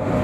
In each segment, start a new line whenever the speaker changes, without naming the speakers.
وسلام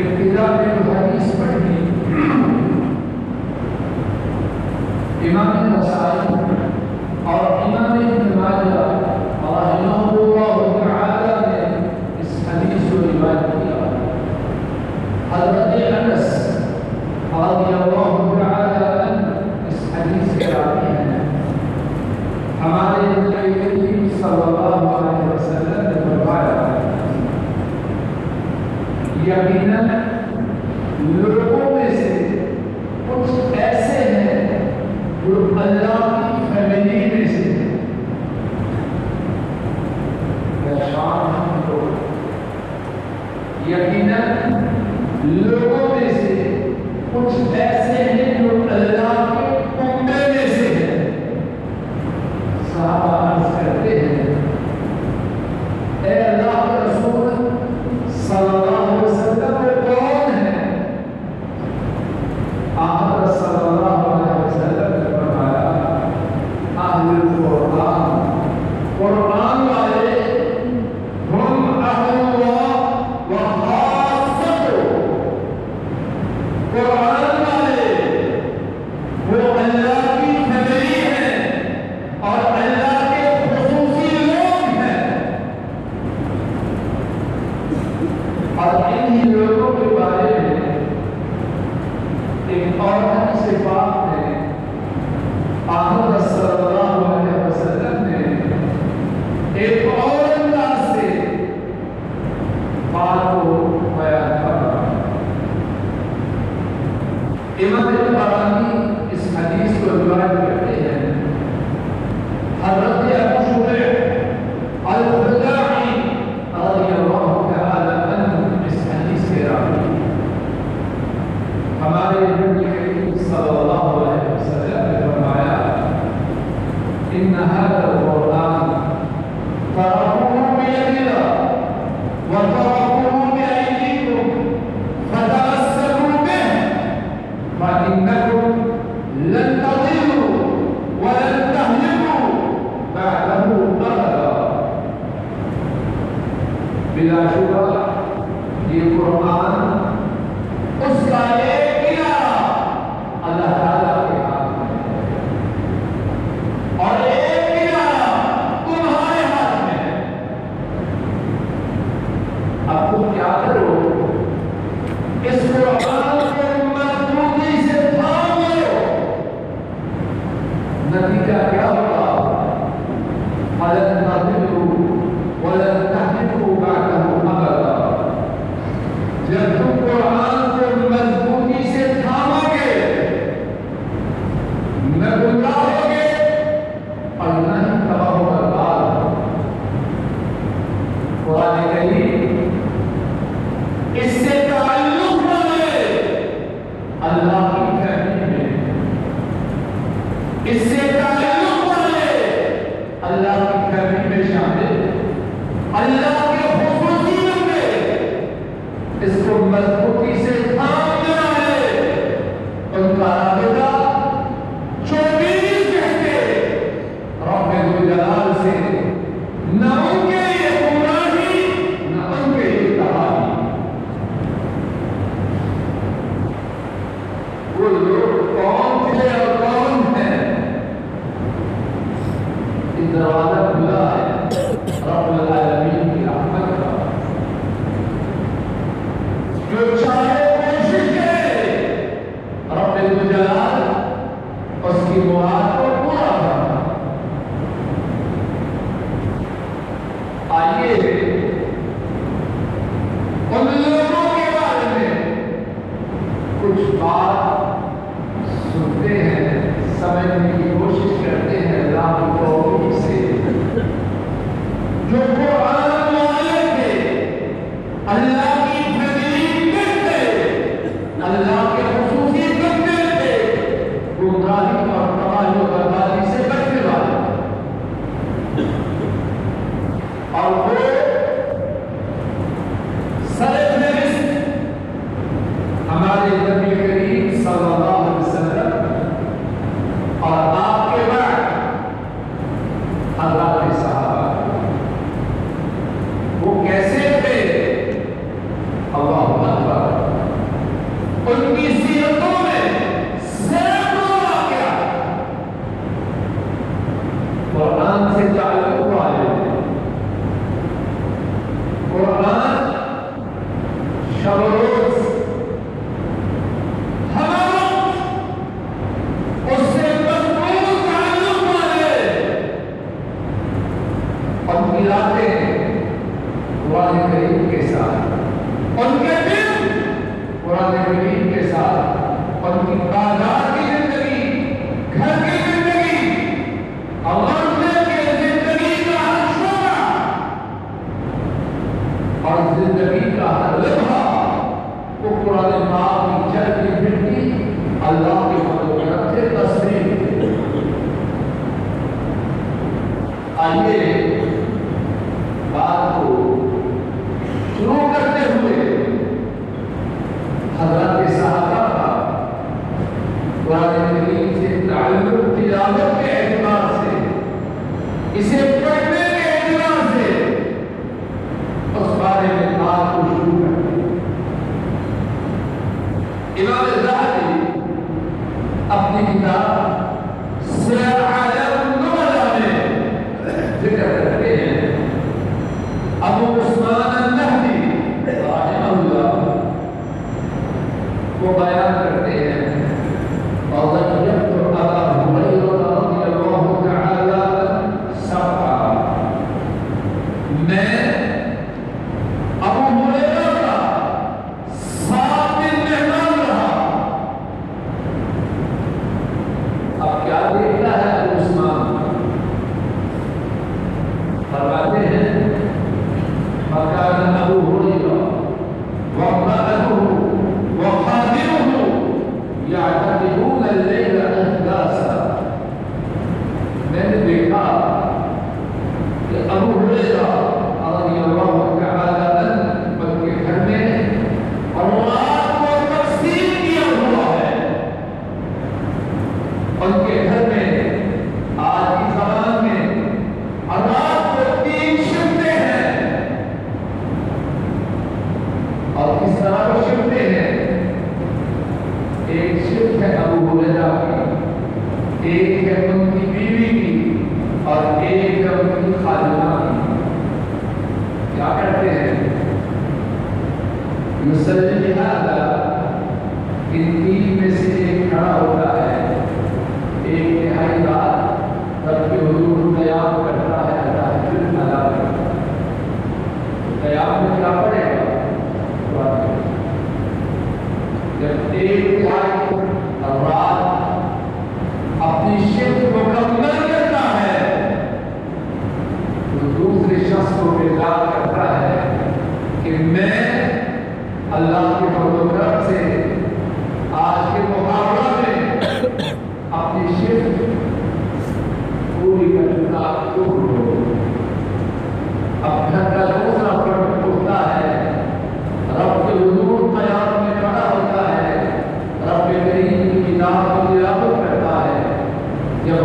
ابتدا میں حدیث پڑھی امام نسائی اور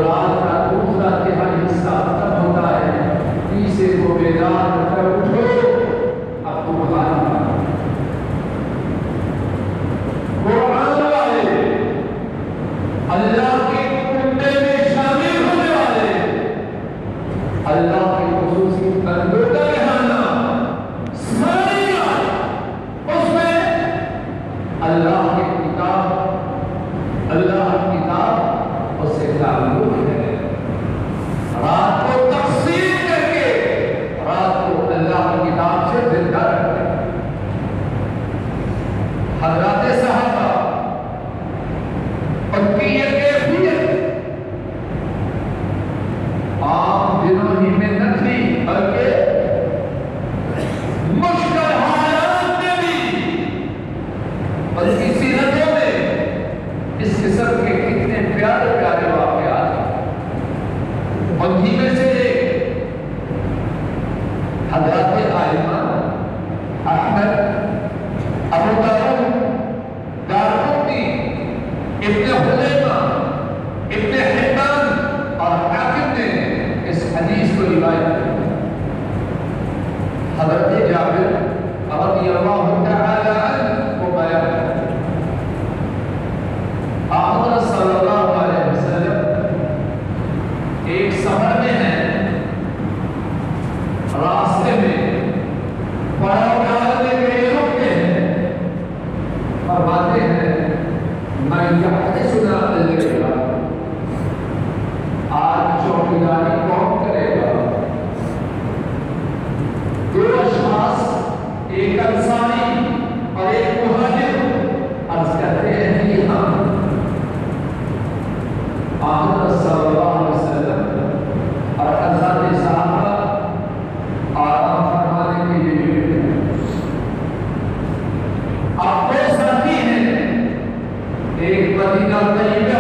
افراد کا حصہ تب ہوتا ہے۔ تیسرے کو بیدار کر اٹھو۔ اب تم حضرات عالمہ احمد ابو طالب Gracias.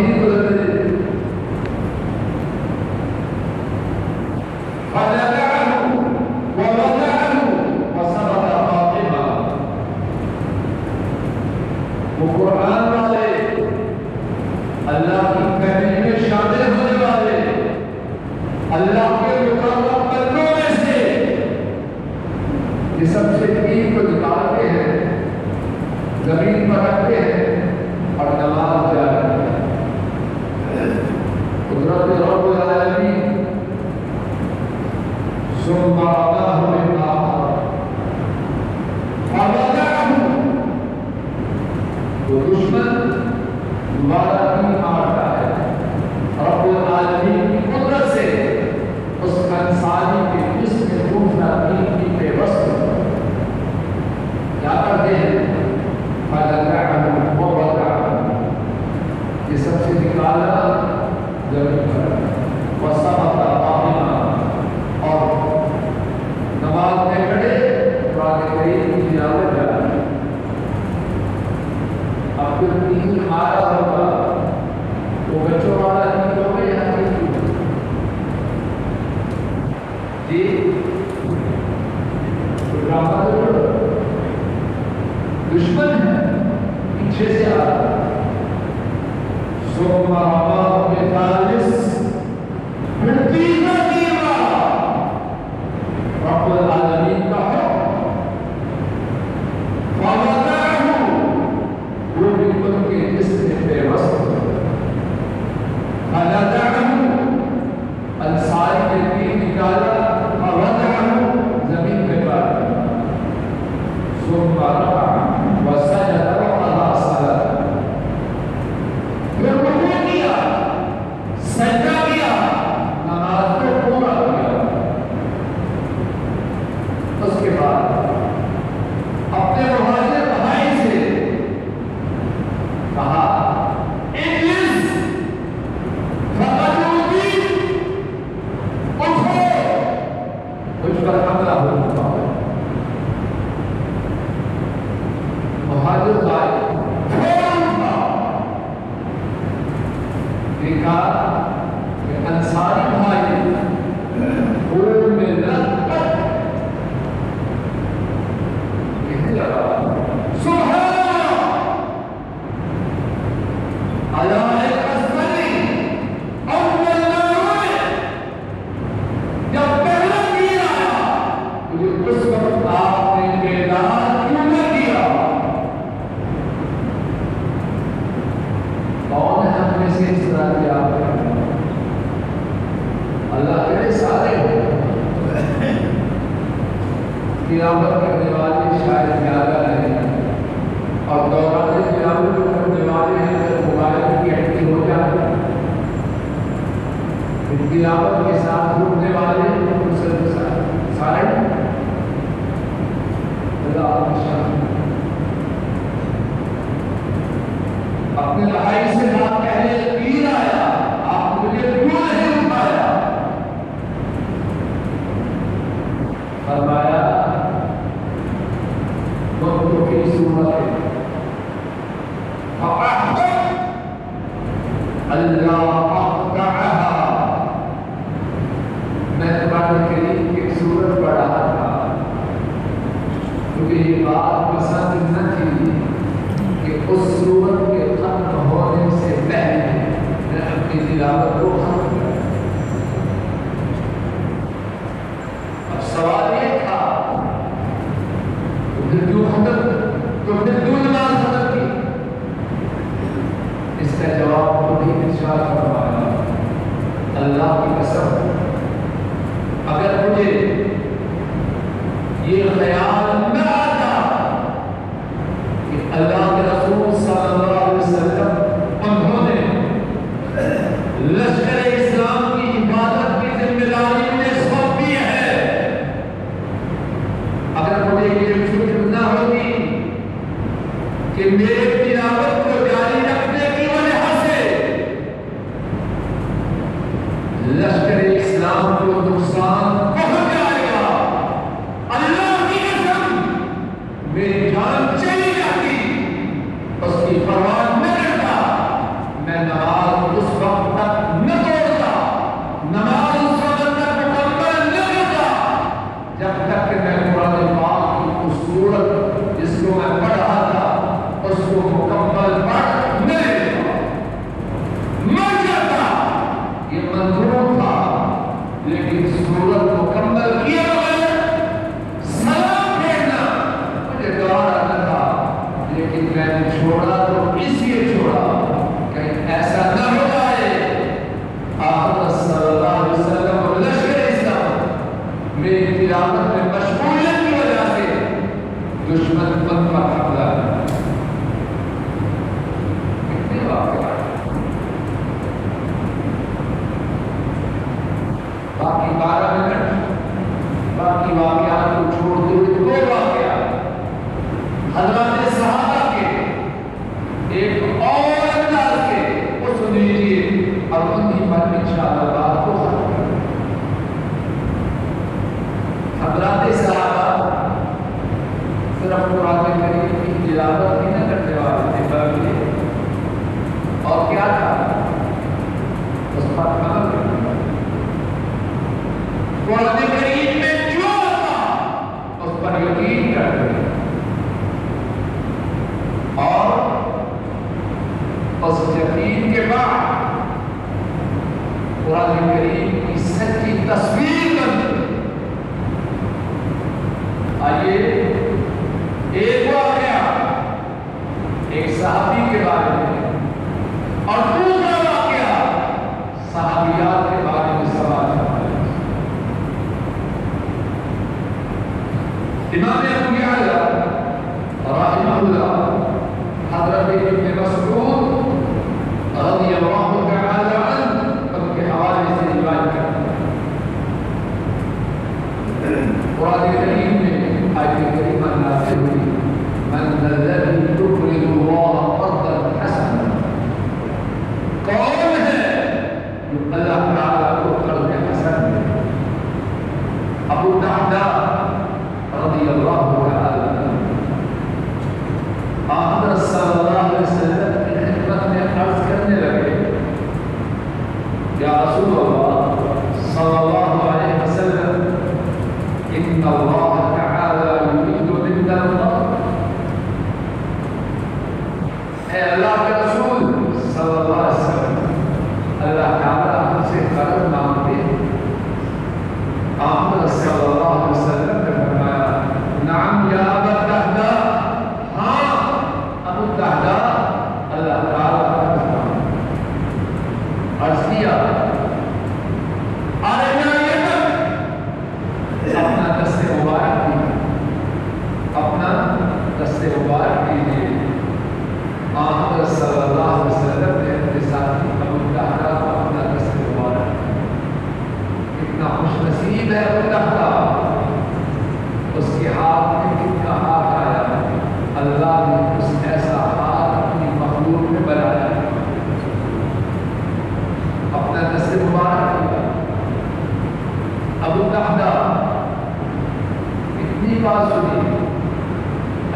میری تو گراوٹ کے ساتھ ڈھونڈنے والے سارے ارشاد اللہ کی قسم اگر مجھے یہ خیال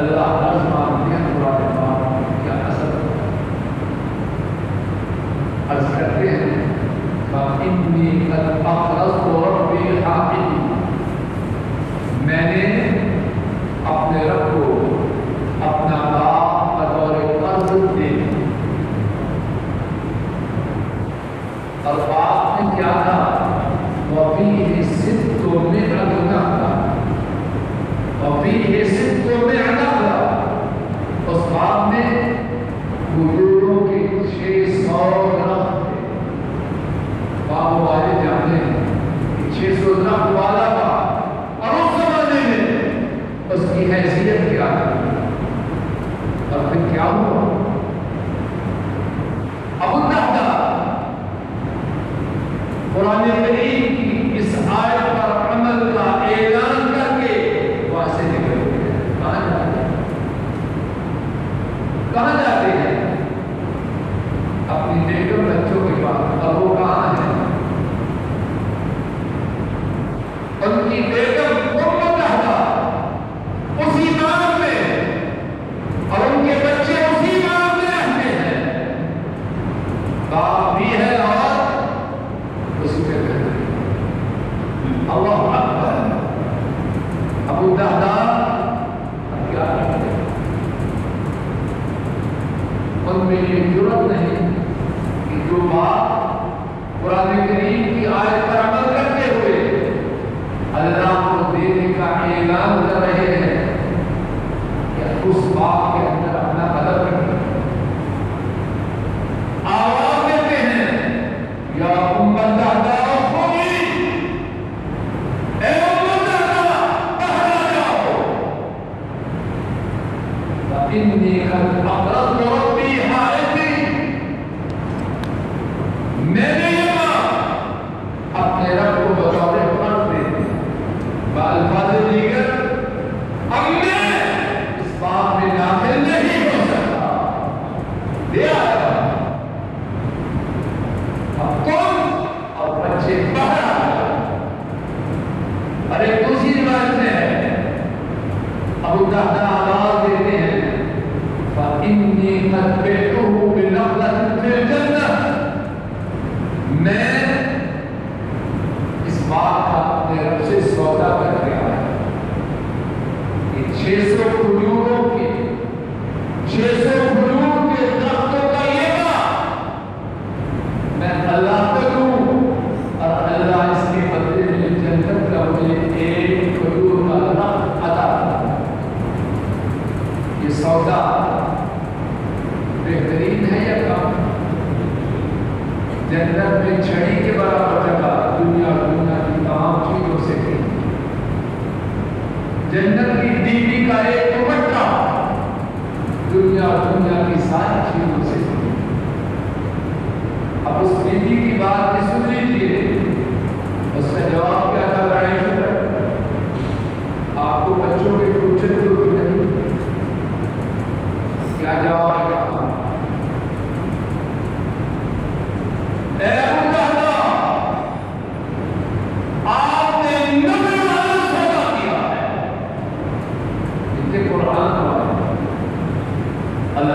اللہ نے چھڑی کے برابر جگہ دنیا دنیا کی تمام چیزوں سے کی جنت کی کا ایک دوپٹہ دنیا دنیا کی ساری چیزوں سے اب اس کی بات نہیں سن لیجیے اس کا جواب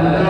اللہ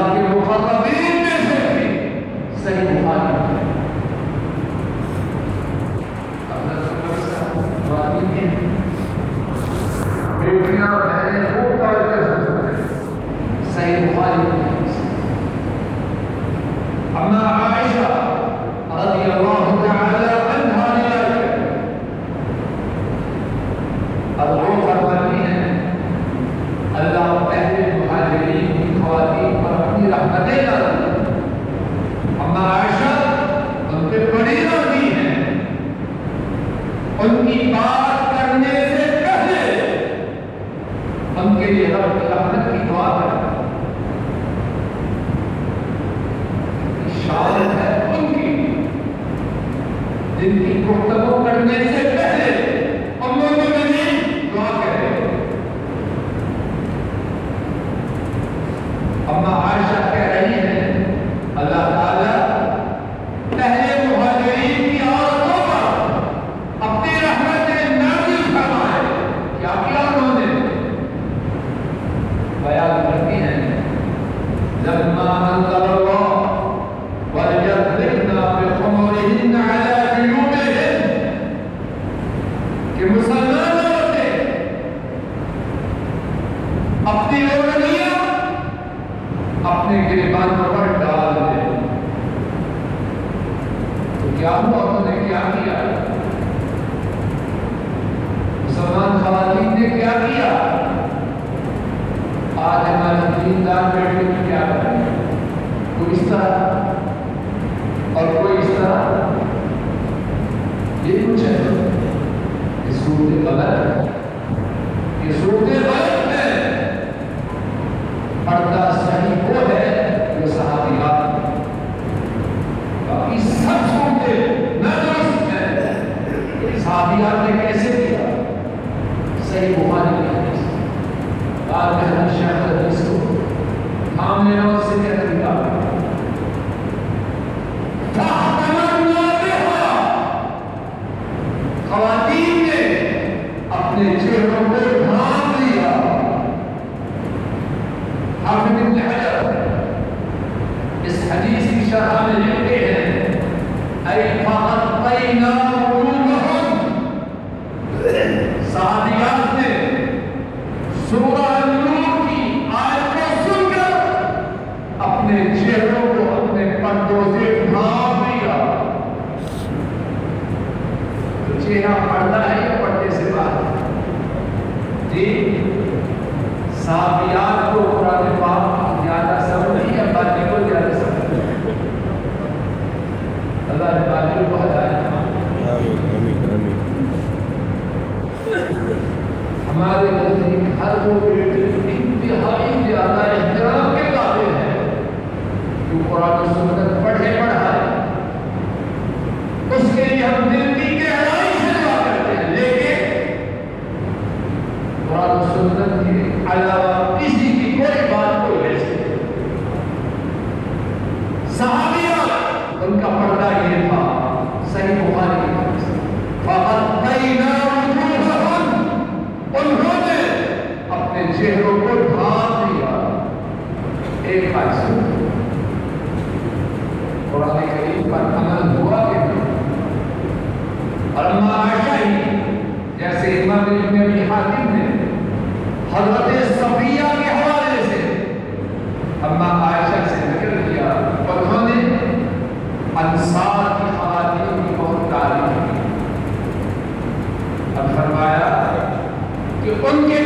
ان کے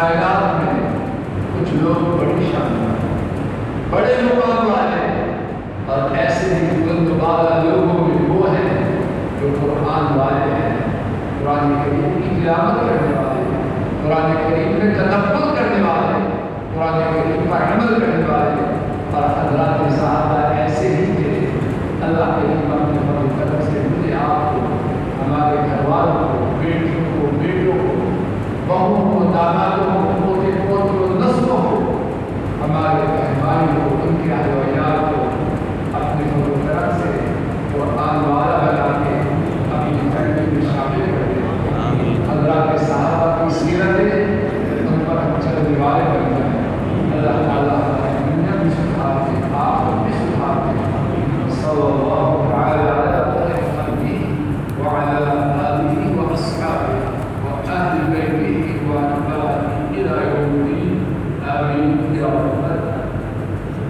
کائنات میں کچھ لوگ بڑی شاندار بڑے مقام والے اور ایسے ہی بلند بالا لوگوں میں وہ ہیں جو قرآن والے ہیں قرآن کریم کی تلاوت کرنے والے قرآن کریم میں تدبر کرنے والے قرآن کریم پر عمل کرنے والے اور حضرات